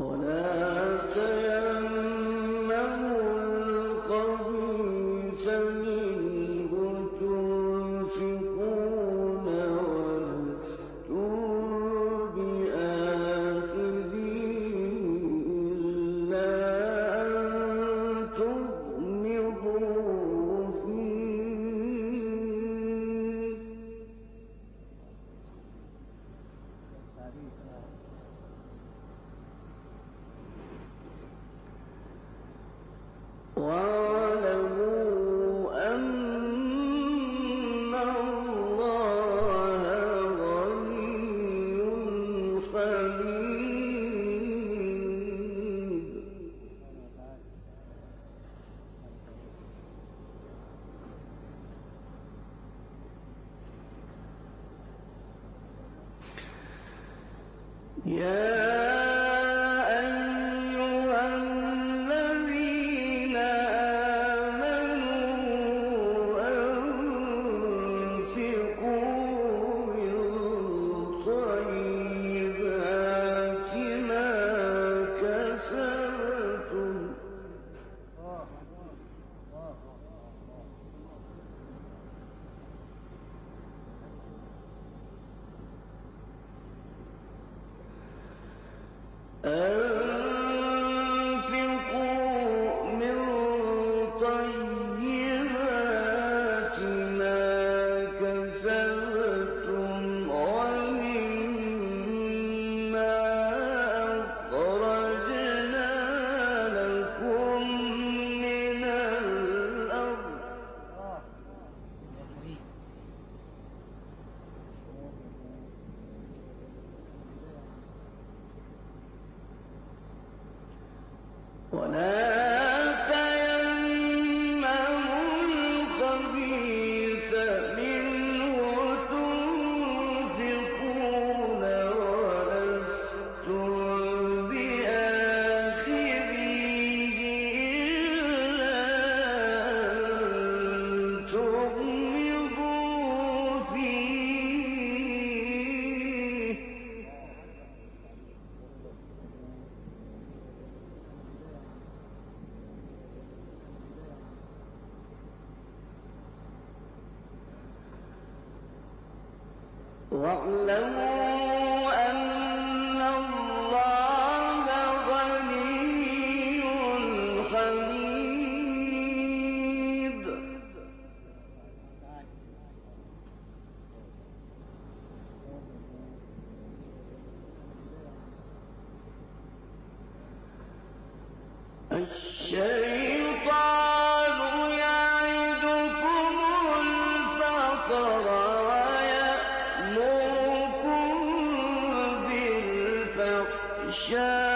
ولا تنسوا شاء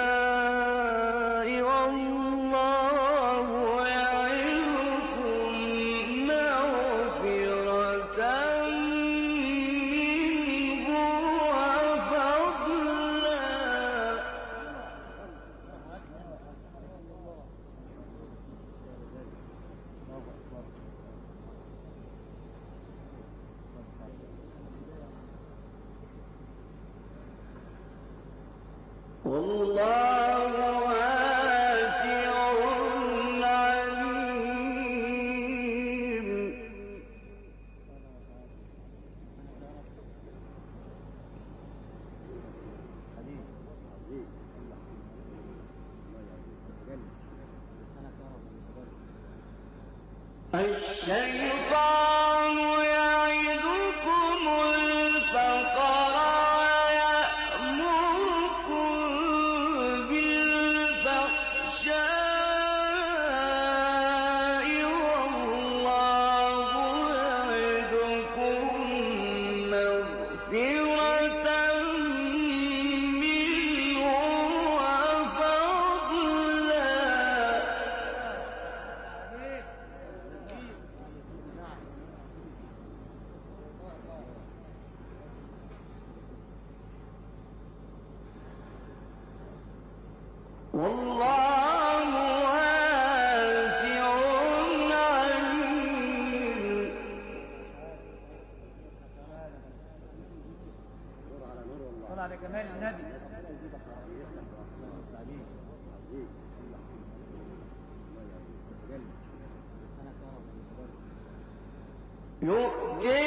يؤتي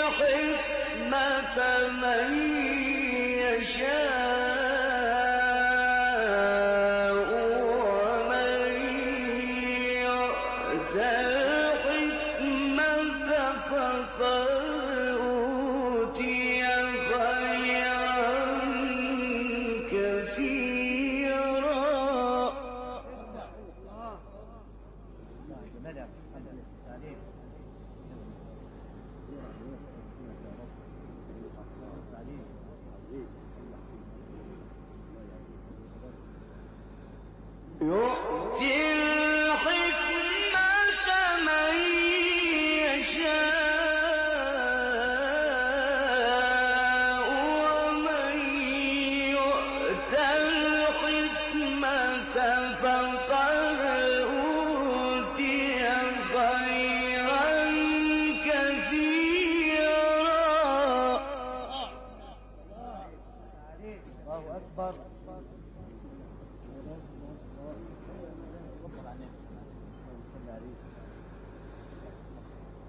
الحكمة من يشاء.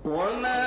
وما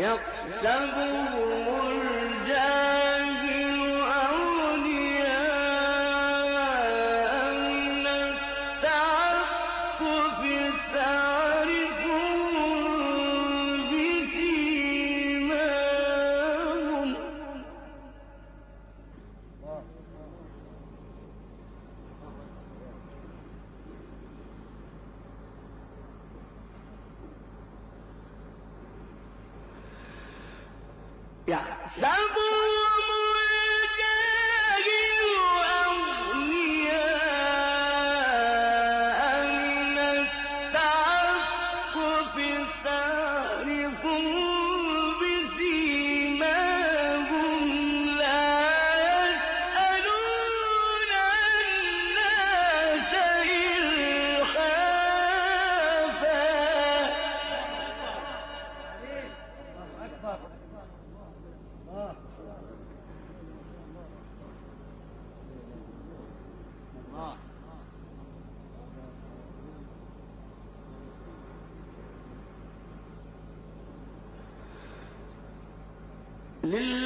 يحسبهم للفقراء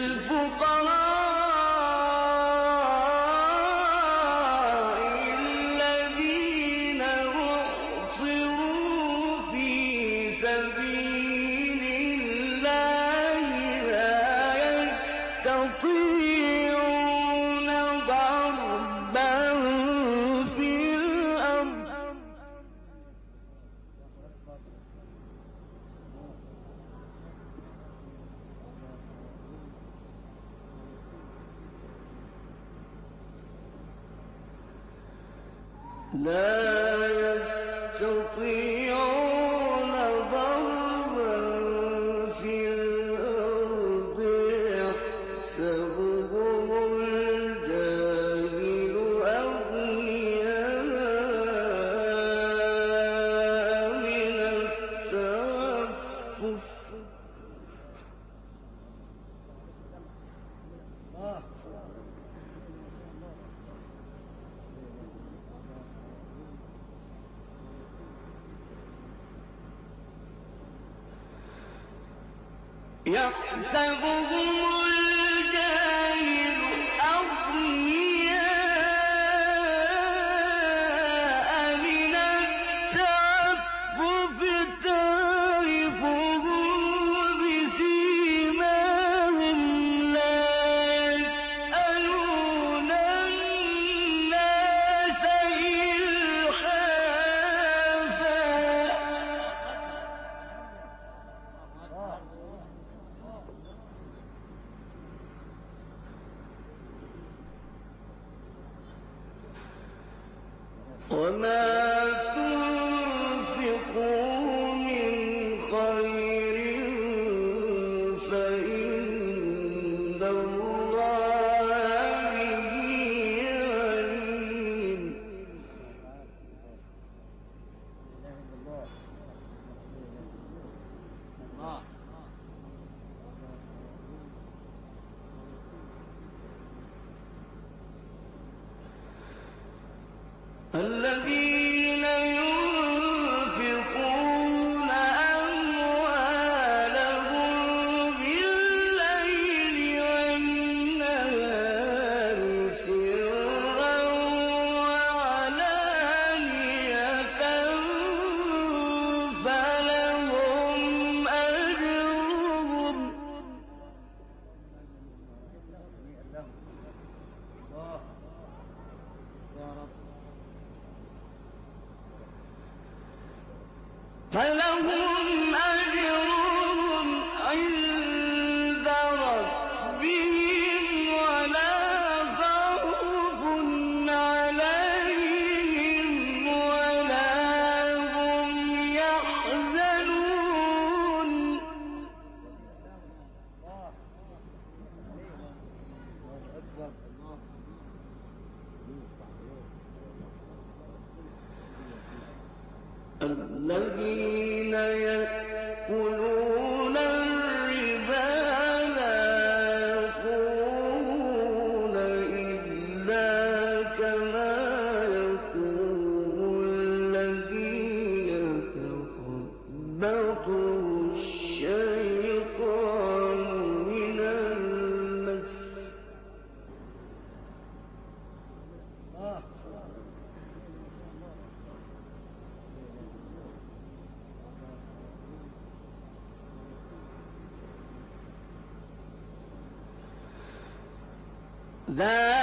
ذلك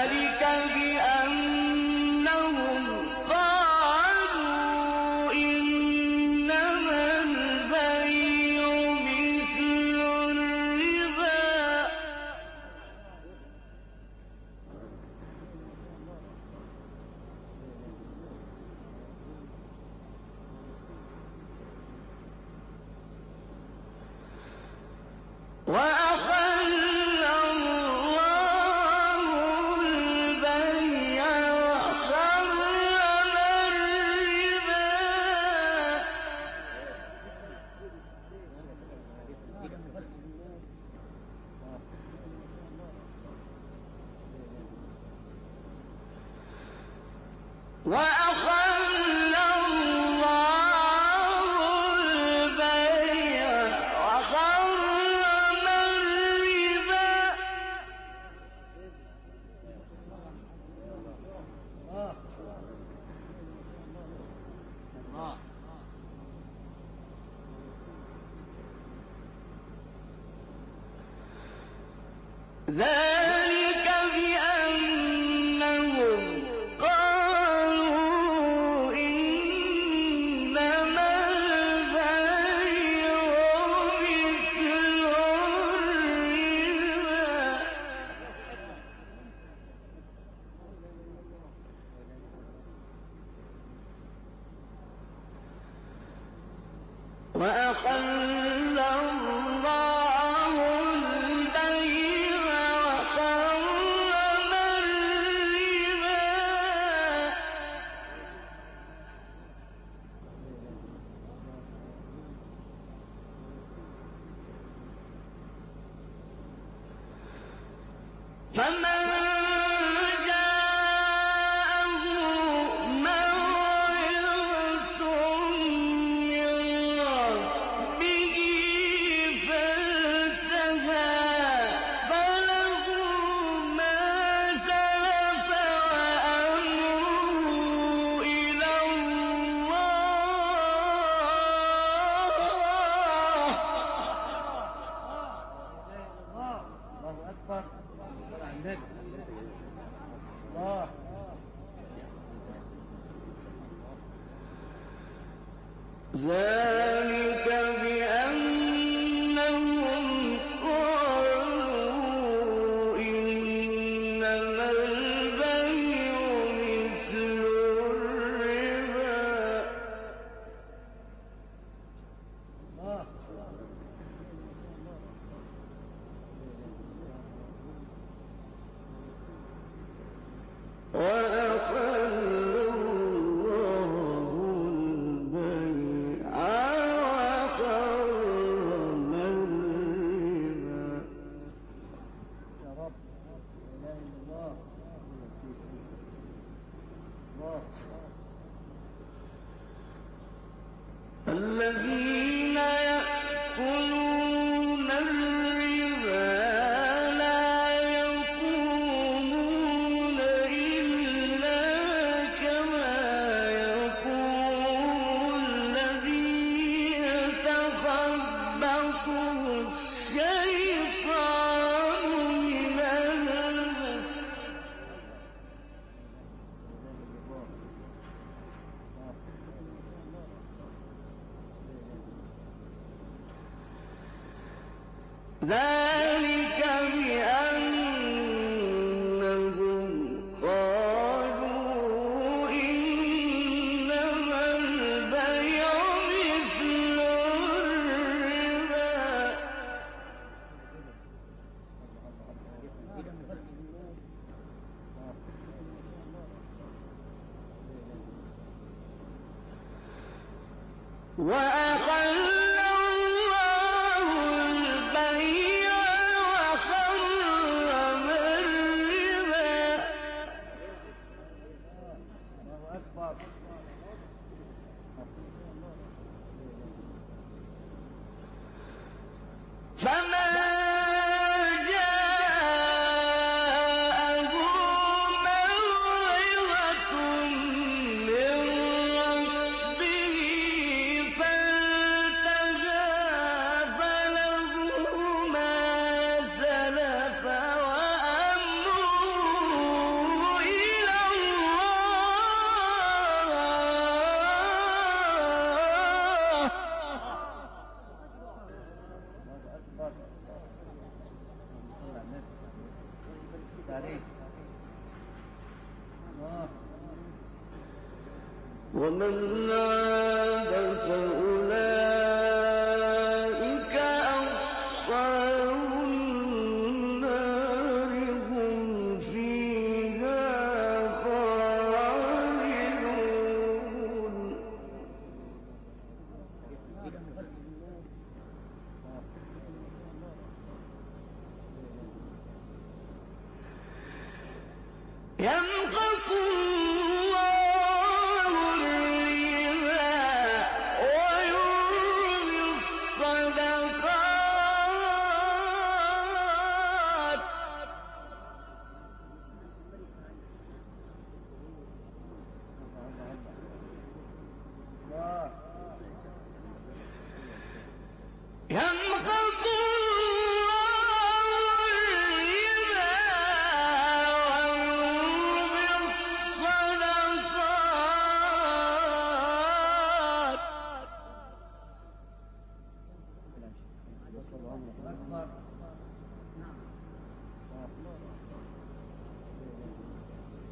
الله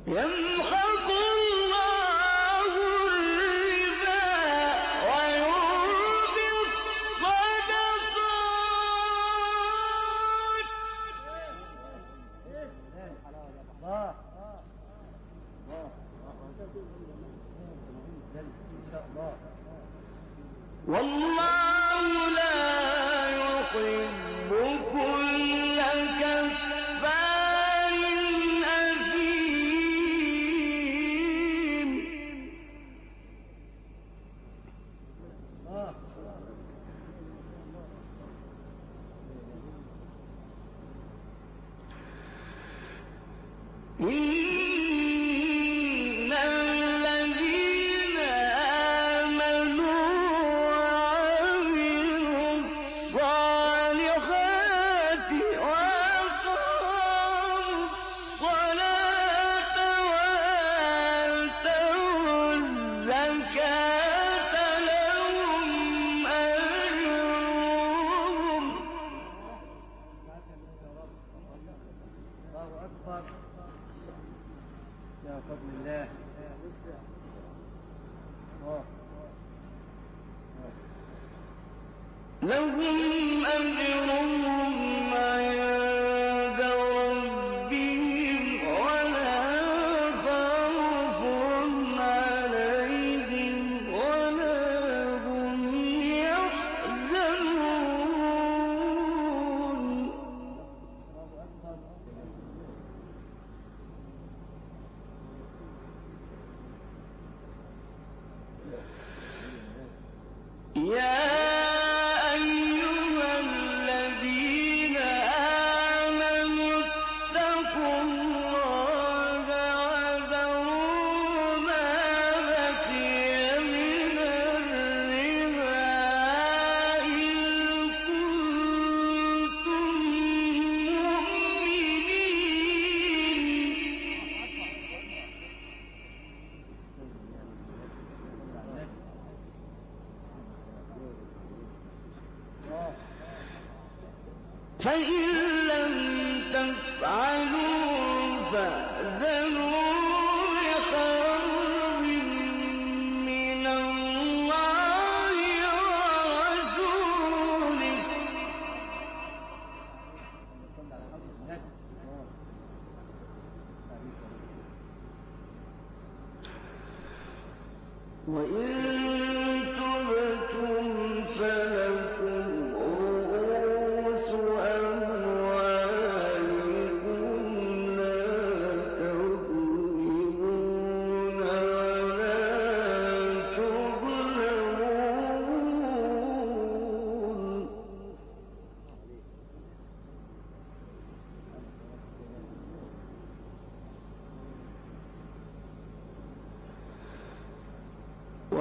يمحق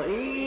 Maria.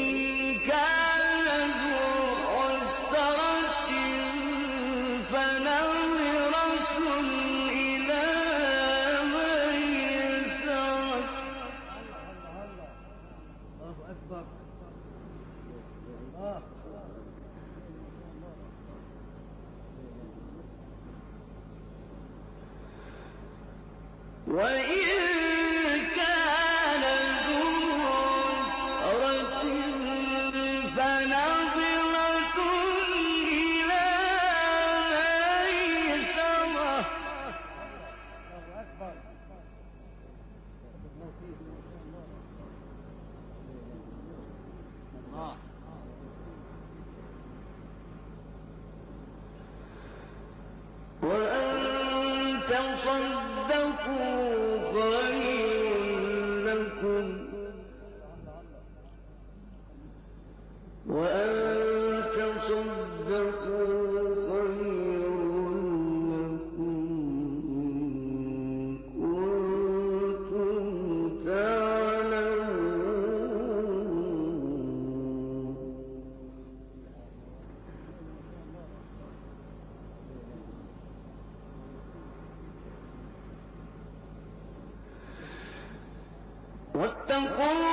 واتقوا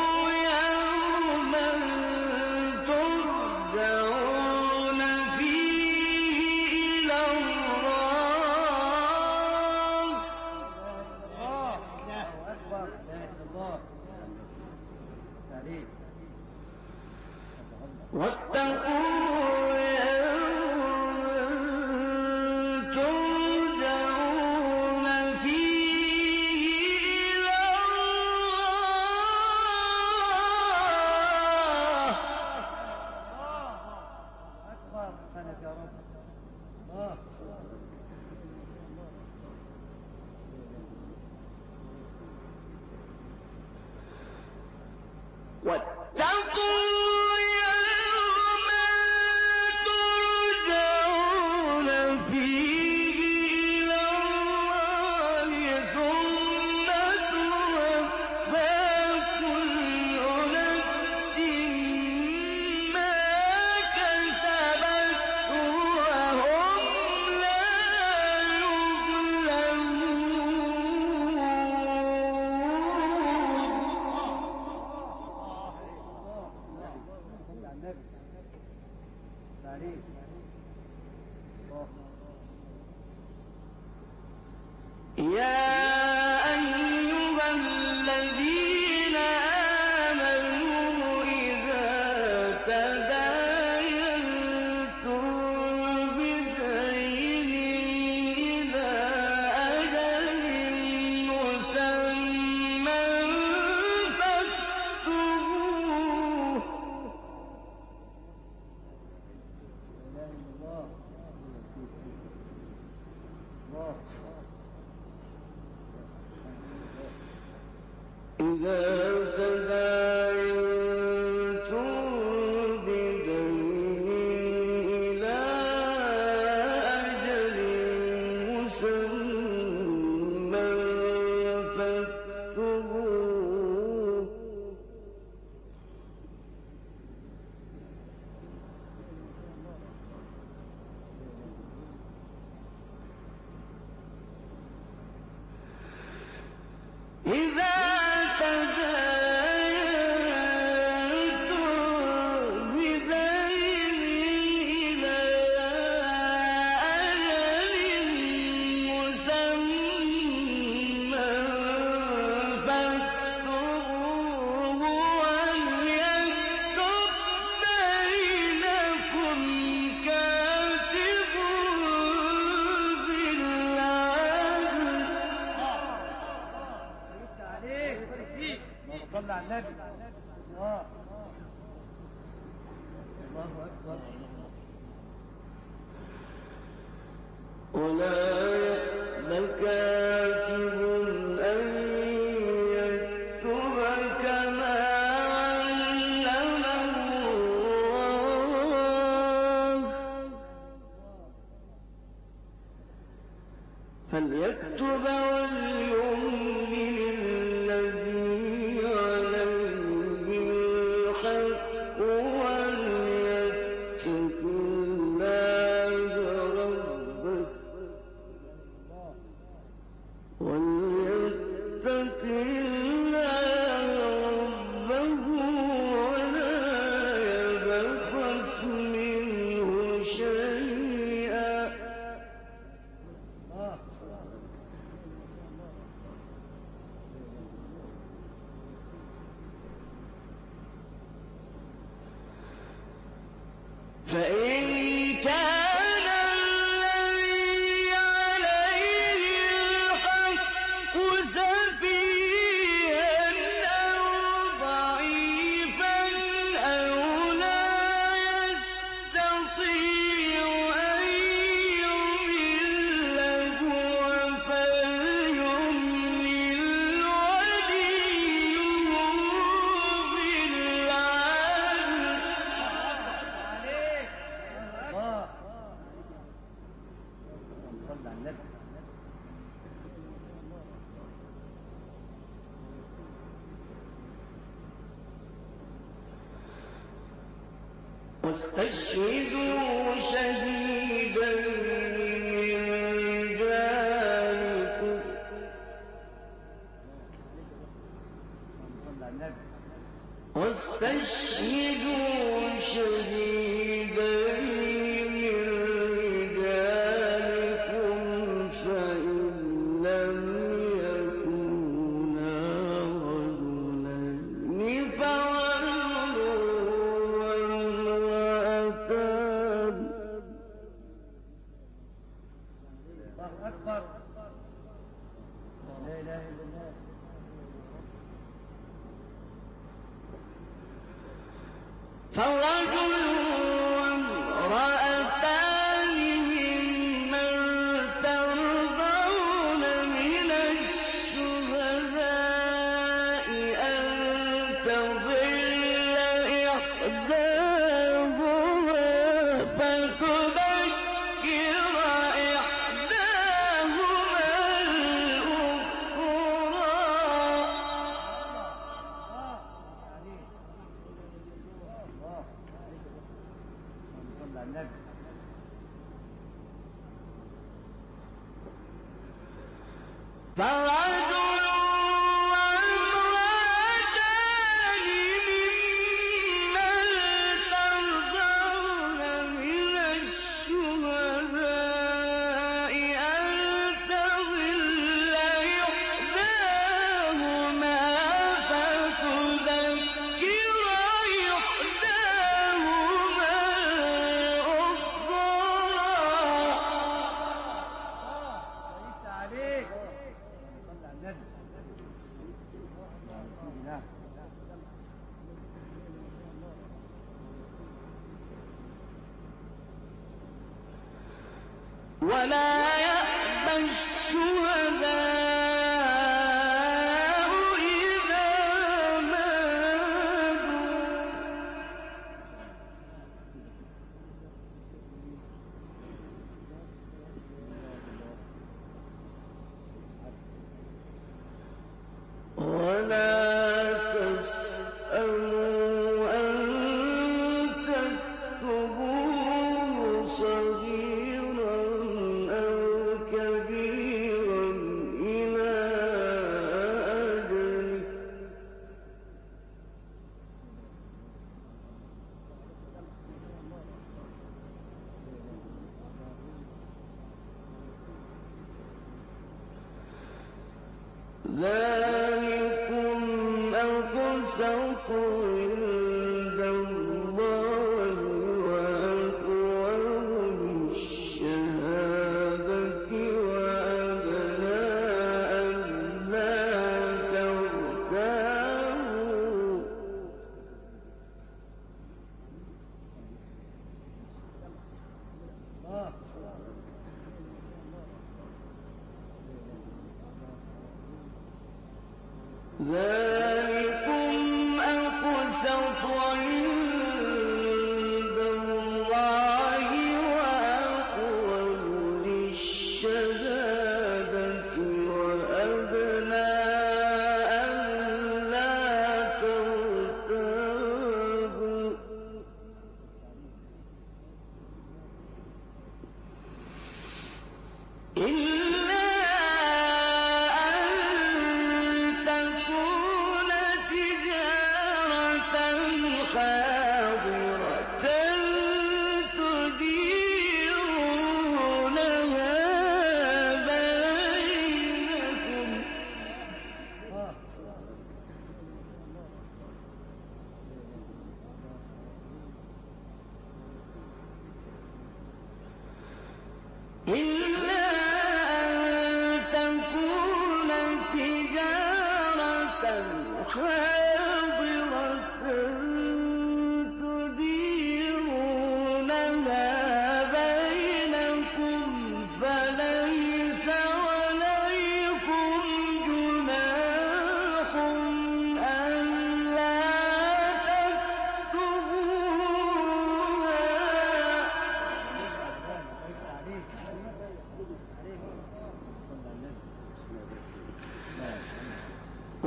كاتب واستشهدوا شهيدا من رجالكم واستشهدوا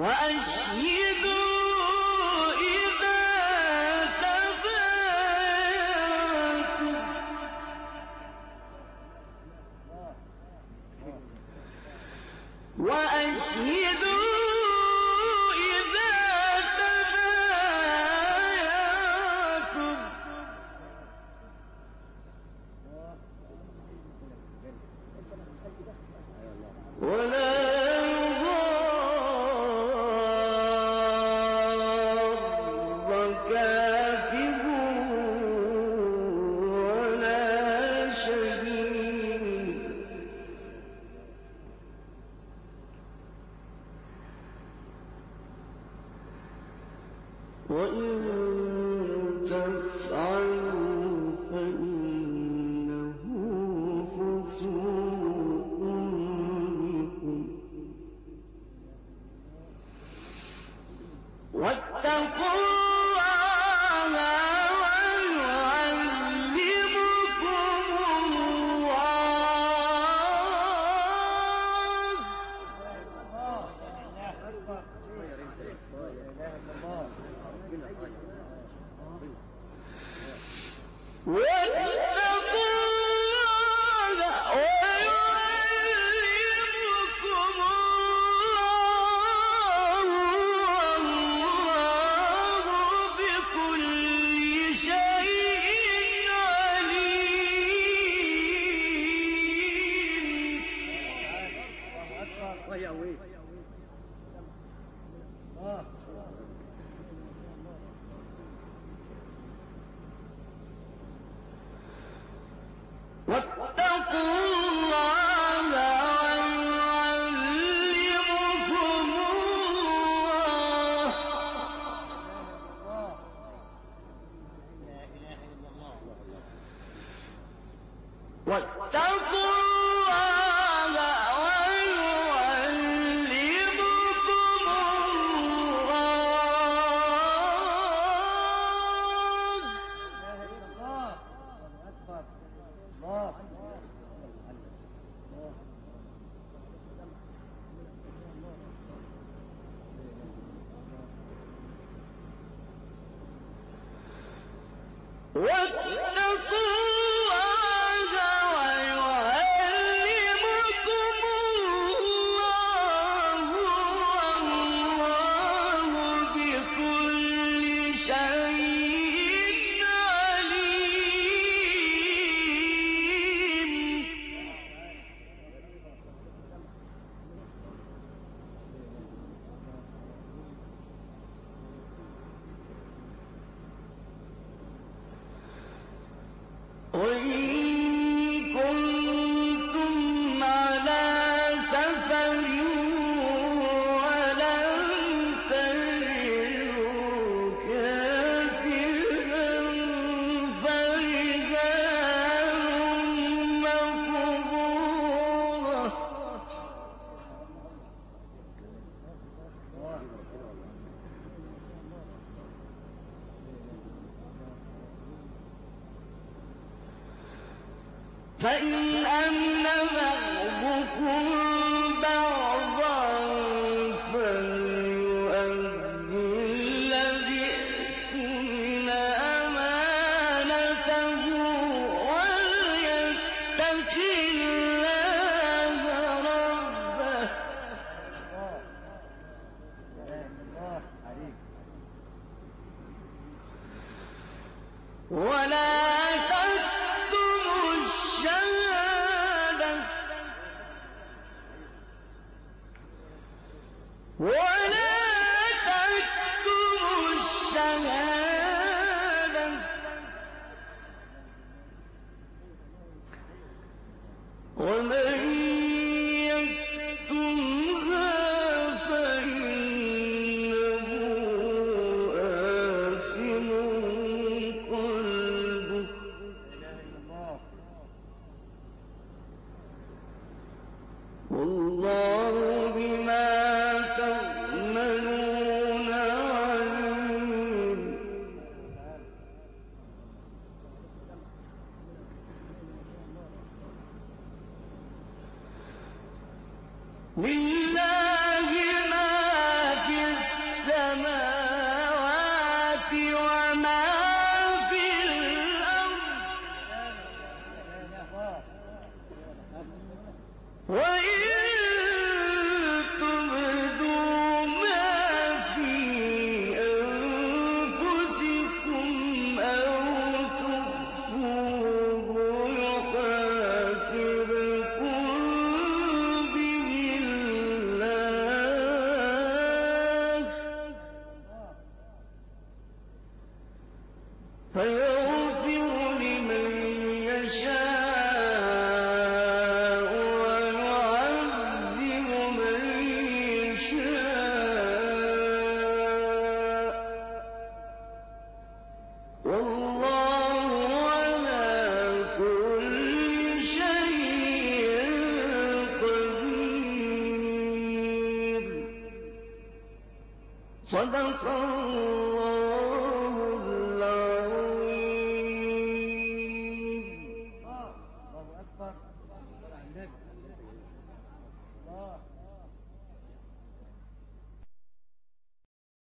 我说安琪